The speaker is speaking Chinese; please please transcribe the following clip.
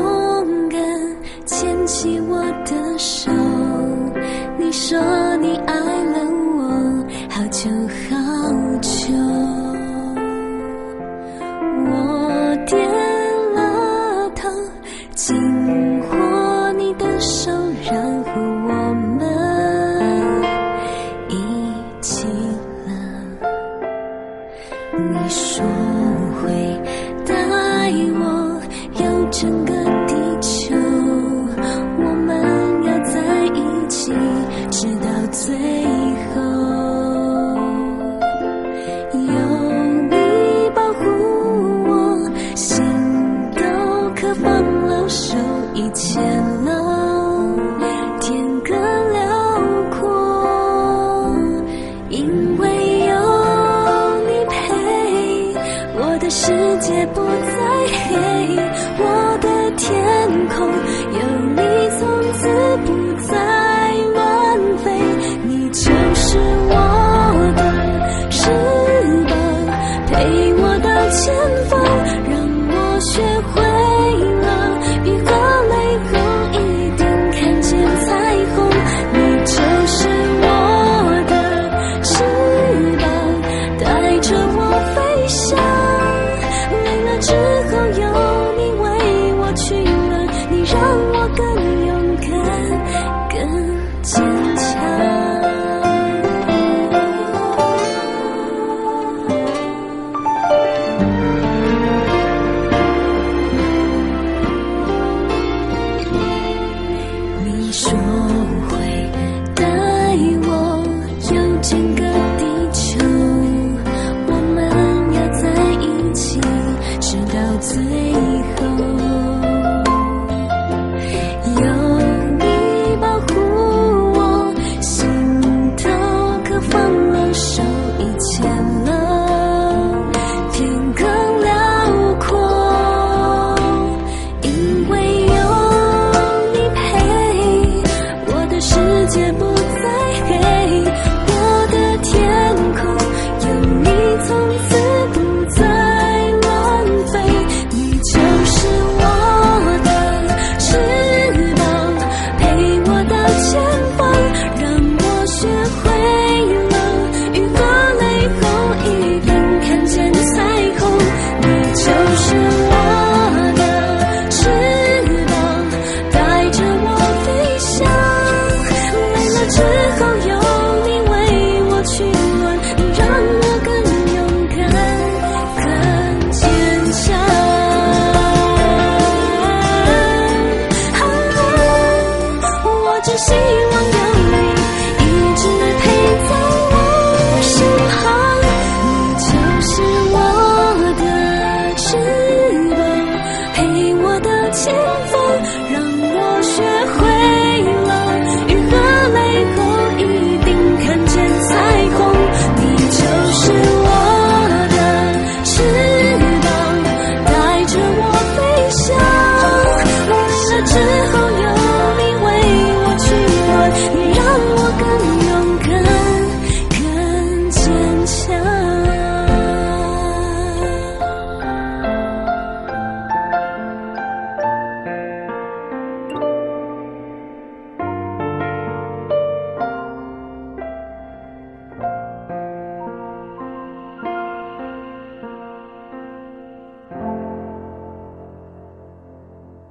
勇敢牵起我的手你说你爱了我好久好久我点了头紧握你的手然后我们一起了你说会带我有整个世界不再黑，我的天空有你，从此不再。是。